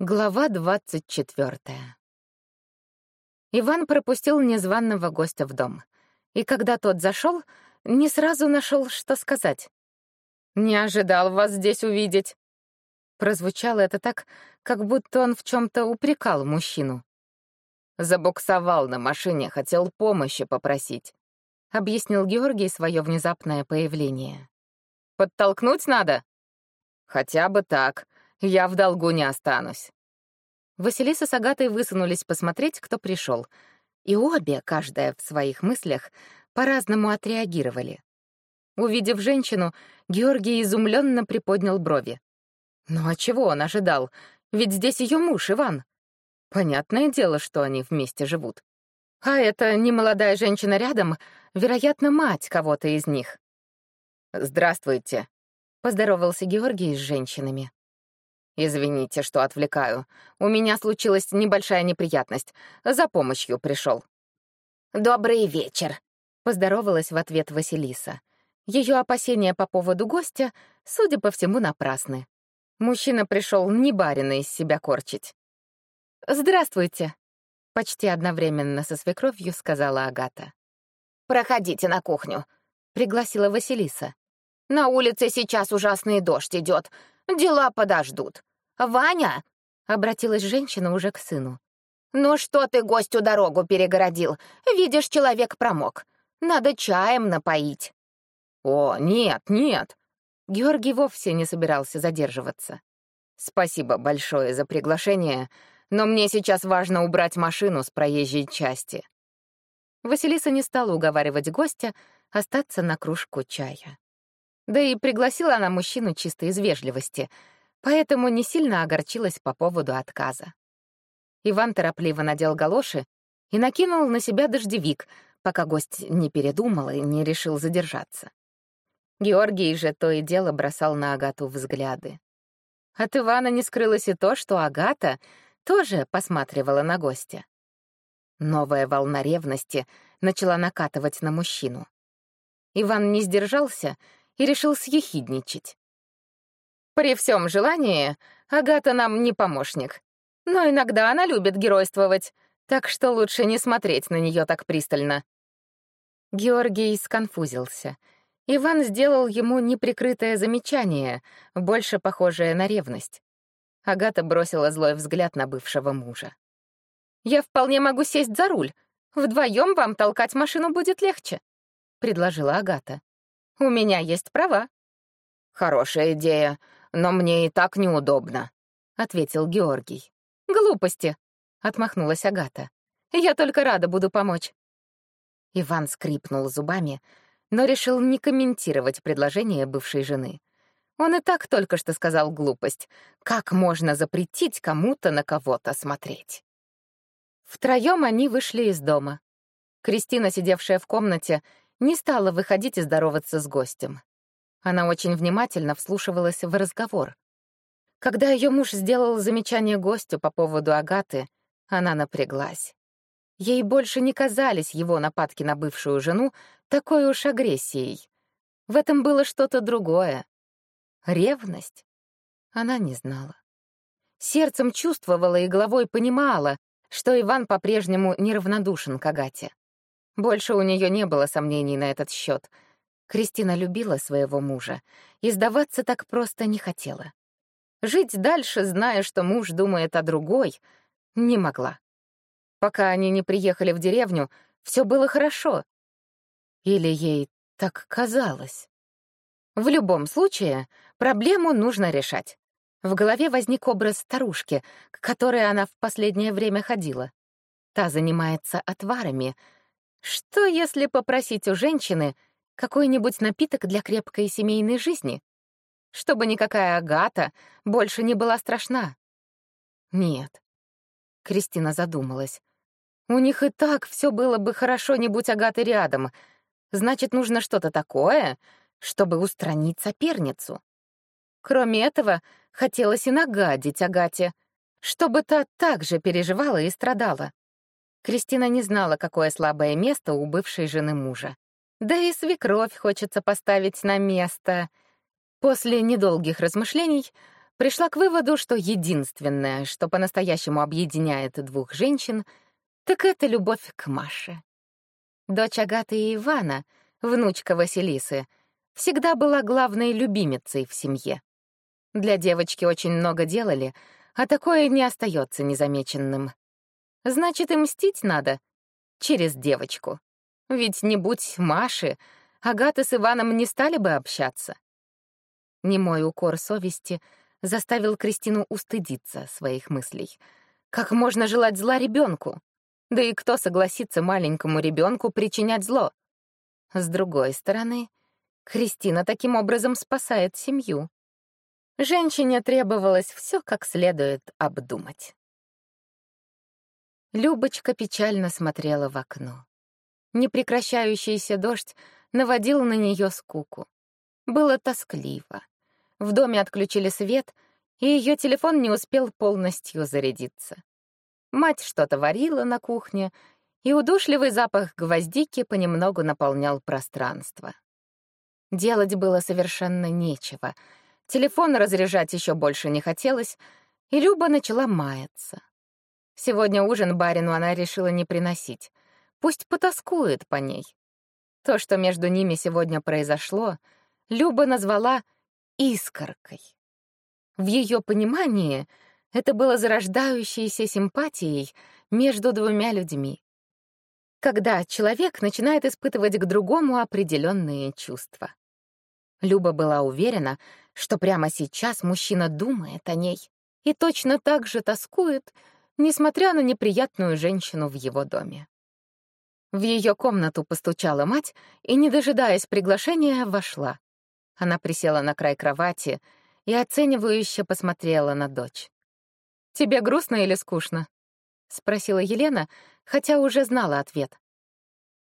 Глава двадцать четвертая. Иван пропустил незваного гостя в дом. И когда тот зашел, не сразу нашел, что сказать. «Не ожидал вас здесь увидеть». Прозвучало это так, как будто он в чем то упрекал мужчину. «Забуксовал на машине, хотел помощи попросить», — объяснил Георгий свое внезапное появление. «Подтолкнуть надо?» «Хотя бы так», я в долгу не останусь. Василиса с Агатой высунулись посмотреть, кто пришел, и обе, каждая в своих мыслях, по-разному отреагировали. Увидев женщину, Георгий изумленно приподнял брови. Ну а чего он ожидал? Ведь здесь ее муж Иван. Понятное дело, что они вместе живут. А эта немолодая женщина рядом, вероятно, мать кого-то из них. «Здравствуйте», — поздоровался Георгий с женщинами. «Извините, что отвлекаю. У меня случилась небольшая неприятность. За помощью пришел. «Добрый вечер», — поздоровалась в ответ Василиса. Ее опасения по поводу гостя, судя по всему, напрасны. Мужчина пришел не барина из себя корчить. «Здравствуйте», — почти одновременно со свекровью сказала Агата. «Проходите на кухню», — пригласила Василиса. «На улице сейчас ужасный дождь идет. Дела подождут. Ваня!» — обратилась женщина уже к сыну. «Ну что ты гостю дорогу перегородил? Видишь, человек промок. Надо чаем напоить». «О, нет, нет!» Георгий вовсе не собирался задерживаться. «Спасибо большое за приглашение, но мне сейчас важно убрать машину с проезжей части». Василиса не стала уговаривать гостя остаться на кружку чая. Да и пригласила она мужчину чисто из вежливости, поэтому не сильно огорчилась по поводу отказа. Иван торопливо надел галоши и накинул на себя дождевик, пока гость не передумал и не решил задержаться. Георгий же то и дело бросал на Агату взгляды. От Ивана не скрылось и то, что Агата тоже посматривала на гостя. Новая волна ревности начала накатывать на мужчину. Иван не сдержался и решил съехидничать. «При всем желании Агата нам не помощник, но иногда она любит геройствовать, так что лучше не смотреть на нее так пристально». Георгий сконфузился. Иван сделал ему неприкрытое замечание, больше похожее на ревность. Агата бросила злой взгляд на бывшего мужа. «Я вполне могу сесть за руль. Вдвоем вам толкать машину будет легче», — предложила Агата. У меня есть права». «Хорошая идея, но мне и так неудобно», — ответил Георгий. «Глупости», — отмахнулась Агата. «Я только рада буду помочь». Иван скрипнул зубами, но решил не комментировать предложение бывшей жены. Он и так только что сказал глупость. Как можно запретить кому-то на кого-то смотреть? Втроем они вышли из дома. Кристина, сидевшая в комнате, не стала выходить и здороваться с гостем. Она очень внимательно вслушивалась в разговор. Когда ее муж сделал замечание гостю по поводу Агаты, она напряглась. Ей больше не казались его нападки на бывшую жену такой уж агрессией. В этом было что-то другое. Ревность? Она не знала. Сердцем чувствовала и головой понимала, что Иван по-прежнему неравнодушен к Агате. Больше у нее не было сомнений на этот счет. Кристина любила своего мужа и сдаваться так просто не хотела. Жить дальше, зная, что муж думает о другой, не могла. Пока они не приехали в деревню, все было хорошо. Или ей так казалось. В любом случае, проблему нужно решать. В голове возник образ старушки, к которой она в последнее время ходила. Та занимается отварами — что, если попросить у женщины какой-нибудь напиток для крепкой семейной жизни? Чтобы никакая Агата больше не была страшна. Нет. Кристина задумалась. У них и так все было бы хорошо, не будь Агаты рядом. Значит, нужно что-то такое, чтобы устранить соперницу. Кроме этого, хотелось и нагадить Агате, чтобы та также переживала и страдала. Кристина не знала, какое слабое место у бывшей жены мужа. Да и свекровь хочется поставить на место. После недолгих размышлений пришла к выводу, что единственное, что по-настоящему объединяет двух женщин, так это любовь к Маше. Дочь Агаты и Ивана, внучка Василисы, всегда была главной любимицей в семье. Для девочки очень много делали, а такое не остается незамеченным. Значит, и мстить надо через девочку. Ведь не будь Маши, Агата с Иваном не стали бы общаться. Немой укор совести заставил Кристину устыдиться своих мыслей. Как можно желать зла ребенку? Да и кто согласится маленькому ребенку причинять зло? С другой стороны, Кристина таким образом спасает семью. Женщине требовалось все как следует обдумать. Любочка печально смотрела в окно. Непрекращающийся дождь наводил на нее скуку. Было тоскливо. В доме отключили свет, и ее телефон не успел полностью зарядиться. Мать что-то варила на кухне, и удушливый запах гвоздики понемногу наполнял пространство. Делать было совершенно нечего — Телефон разряжать еще больше не хотелось, и Люба начала маяться. Сегодня ужин барину она решила не приносить. Пусть потаскует по ней. То, что между ними сегодня произошло, Люба назвала «искоркой». В ее понимании это было зарождающейся симпатией между двумя людьми. Когда человек начинает испытывать к другому определенные чувства. Люба была уверена, что прямо сейчас мужчина думает о ней и точно так же тоскует, несмотря на неприятную женщину в его доме. В ее комнату постучала мать и, не дожидаясь приглашения, вошла. Она присела на край кровати и оценивающе посмотрела на дочь. «Тебе грустно или скучно?» — спросила Елена, хотя уже знала ответ.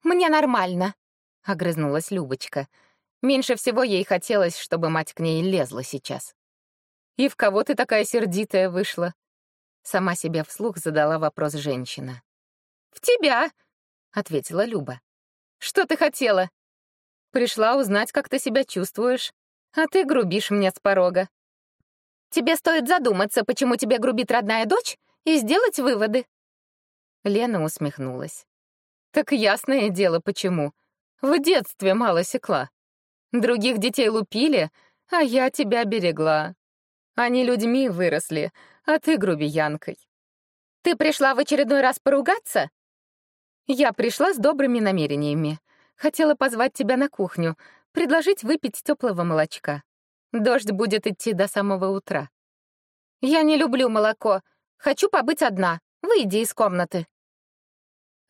«Мне нормально», — огрызнулась Любочка — Меньше всего ей хотелось, чтобы мать к ней лезла сейчас. «И в кого ты такая сердитая вышла?» Сама себе вслух задала вопрос женщина. «В тебя!» — ответила Люба. «Что ты хотела?» «Пришла узнать, как ты себя чувствуешь, а ты грубишь мне с порога». «Тебе стоит задуматься, почему тебе грубит родная дочь, и сделать выводы». Лена усмехнулась. «Так ясное дело, почему. В детстве мало секла. Других детей лупили, а я тебя берегла. Они людьми выросли, а ты грубиянкой. Ты пришла в очередной раз поругаться? Я пришла с добрыми намерениями. Хотела позвать тебя на кухню, предложить выпить теплого молочка. Дождь будет идти до самого утра. Я не люблю молоко. Хочу побыть одна. Выйди из комнаты.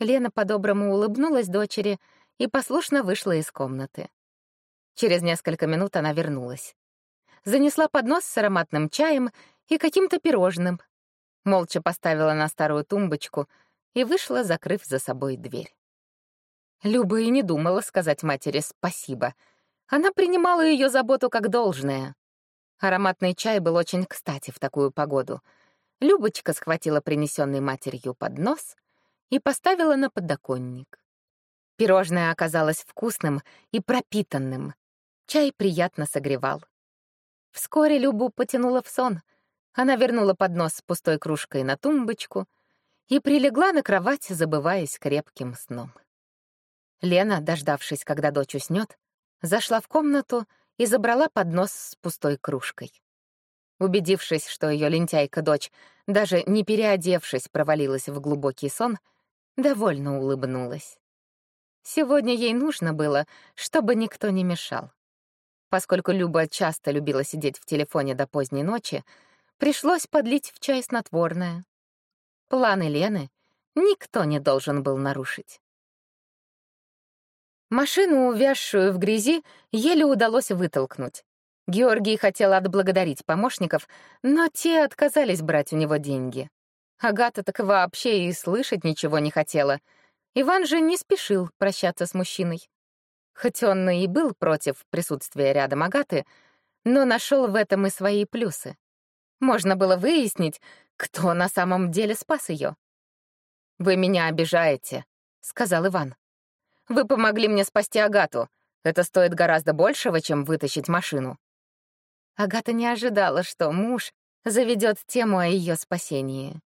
Лена по-доброму улыбнулась дочери и послушно вышла из комнаты. Через несколько минут она вернулась. Занесла поднос с ароматным чаем и каким-то пирожным. Молча поставила на старую тумбочку и вышла, закрыв за собой дверь. Люба и не думала сказать матери спасибо. Она принимала ее заботу как должное. Ароматный чай был очень кстати в такую погоду. Любочка схватила принесенный матерью поднос и поставила на подоконник. Пирожное оказалось вкусным и пропитанным. Чай приятно согревал. Вскоре Любу потянула в сон. Она вернула поднос с пустой кружкой на тумбочку и прилегла на кровать, забываясь крепким сном. Лена, дождавшись, когда дочь уснет, зашла в комнату и забрала поднос с пустой кружкой. Убедившись, что ее лентяйка-дочь, даже не переодевшись, провалилась в глубокий сон, довольно улыбнулась. Сегодня ей нужно было, чтобы никто не мешал. Поскольку Люба часто любила сидеть в телефоне до поздней ночи, пришлось подлить в чай снотворное. Планы Лены никто не должен был нарушить. Машину, увязшую в грязи, еле удалось вытолкнуть. Георгий хотел отблагодарить помощников, но те отказались брать у него деньги. Агата так вообще и слышать ничего не хотела. Иван же не спешил прощаться с мужчиной. Хоть он и был против присутствия рядом Агаты, но нашел в этом и свои плюсы. Можно было выяснить, кто на самом деле спас ее. «Вы меня обижаете», — сказал Иван. «Вы помогли мне спасти Агату. Это стоит гораздо большего, чем вытащить машину». Агата не ожидала, что муж заведет тему о ее спасении.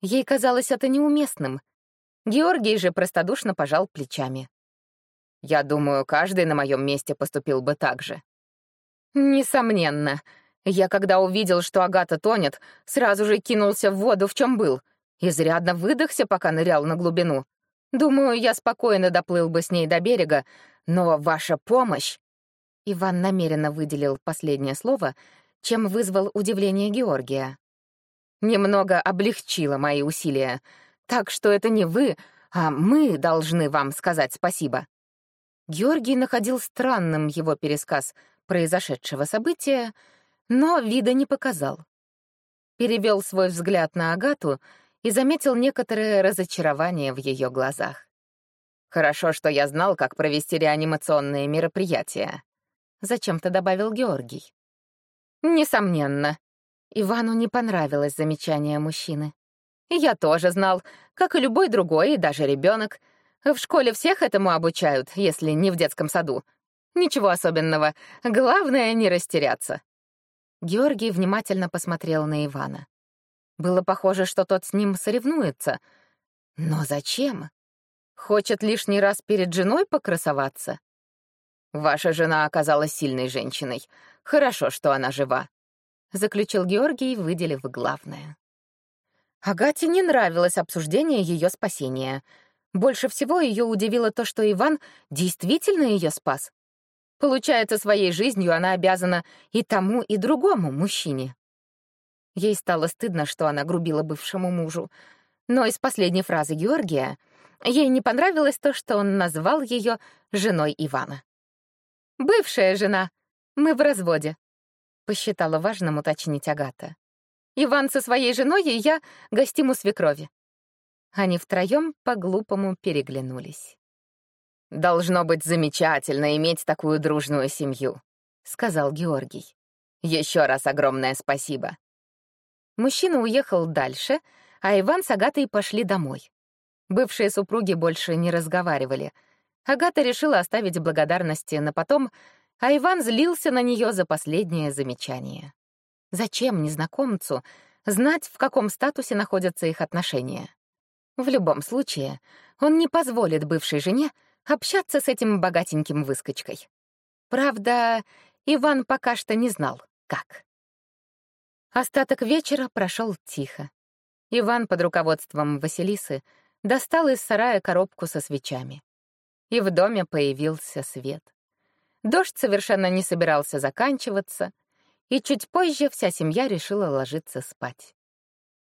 Ей казалось это неуместным. Георгий же простодушно пожал плечами. «Я думаю, каждый на моем месте поступил бы так же». «Несомненно. Я, когда увидел, что Агата тонет, сразу же кинулся в воду, в чем был. Изрядно выдохся, пока нырял на глубину. Думаю, я спокойно доплыл бы с ней до берега, но ваша помощь...» Иван намеренно выделил последнее слово, чем вызвал удивление Георгия. «Немного облегчило мои усилия, так что это не вы, а мы должны вам сказать спасибо». Георгий находил странным его пересказ произошедшего события, но вида не показал. Перевел свой взгляд на Агату и заметил некоторое разочарование в ее глазах. «Хорошо, что я знал, как провести реанимационные мероприятия», — зачем-то добавил Георгий. «Несомненно». Ивану не понравилось замечание мужчины. «Я тоже знал, как и любой другой, и даже ребенок. В школе всех этому обучают, если не в детском саду. Ничего особенного. Главное — не растеряться». Георгий внимательно посмотрел на Ивана. Было похоже, что тот с ним соревнуется. Но зачем? Хочет лишний раз перед женой покрасоваться? Ваша жена оказалась сильной женщиной. Хорошо, что она жива, заключил Георгий, выделив главное. Агате не нравилось обсуждение ее спасения. Больше всего ее удивило то, что Иван действительно ее спас. Получается, своей жизнью она обязана и тому, и другому мужчине. Ей стало стыдно, что она грубила бывшему мужу. Но из последней фразы Георгия ей не понравилось то, что он назвал ее женой Ивана. «Бывшая жена. Мы в разводе», — посчитала важным уточнить Агата. «Иван со своей женой и я гостим у свекрови». Они втроем по-глупому переглянулись. «Должно быть замечательно иметь такую дружную семью», — сказал Георгий. «Еще раз огромное спасибо». Мужчина уехал дальше, а Иван с Агатой пошли домой. Бывшие супруги больше не разговаривали. Агата решила оставить благодарности на потом, а Иван злился на нее за последнее замечание. Зачем незнакомцу знать, в каком статусе находятся их отношения? В любом случае, он не позволит бывшей жене общаться с этим богатеньким выскочкой. Правда, Иван пока что не знал, как. Остаток вечера прошел тихо. Иван под руководством Василисы достал из сарая коробку со свечами. И в доме появился свет. Дождь совершенно не собирался заканчиваться, и чуть позже вся семья решила ложиться спать.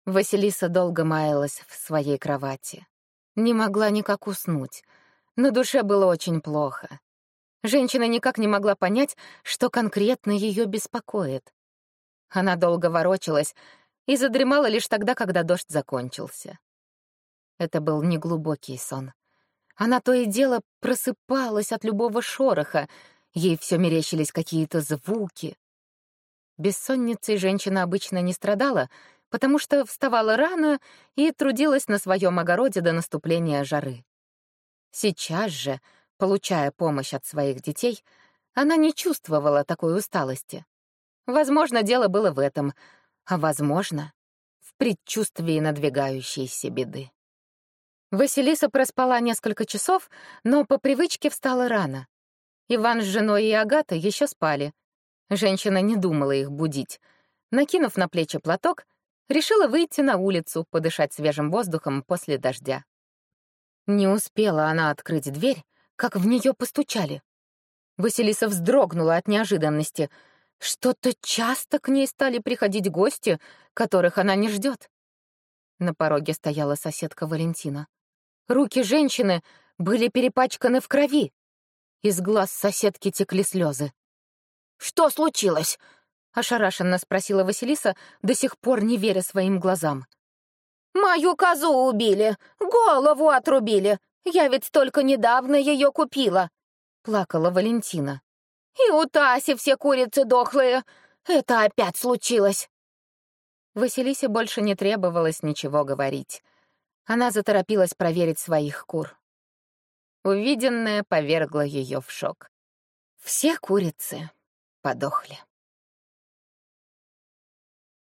Василиса долго маялась в своей кровати. Не могла никак уснуть. На душе было очень плохо. Женщина никак не могла понять, что конкретно ее беспокоит. Она долго ворочалась и задремала лишь тогда, когда дождь закончился. Это был неглубокий сон. Она то и дело просыпалась от любого шороха, ей все мерещились какие-то звуки. Бессонницей женщина обычно не страдала, потому что вставала рано и трудилась на своем огороде до наступления жары. Сейчас же, получая помощь от своих детей, она не чувствовала такой усталости. Возможно, дело было в этом, а, возможно, в предчувствии надвигающейся беды. Василиса проспала несколько часов, но по привычке встала рано. Иван с женой и Агата еще спали. Женщина не думала их будить. Накинув на плечи платок, решила выйти на улицу, подышать свежим воздухом после дождя. Не успела она открыть дверь, как в нее постучали. Василиса вздрогнула от неожиданности — что-то часто к ней стали приходить гости, которых она не ждет. На пороге стояла соседка Валентина. Руки женщины были перепачканы в крови. Из глаз соседки текли слезы. «Что случилось?» — ошарашенно спросила Василиса, до сих пор не веря своим глазам. «Мою козу убили, голову отрубили. Я ведь только недавно ее купила», — плакала Валентина. И у Таси все курицы дохлые. Это опять случилось. Василисе больше не требовалось ничего говорить. Она заторопилась проверить своих кур. Увиденное повергло ее в шок. Все курицы подохли.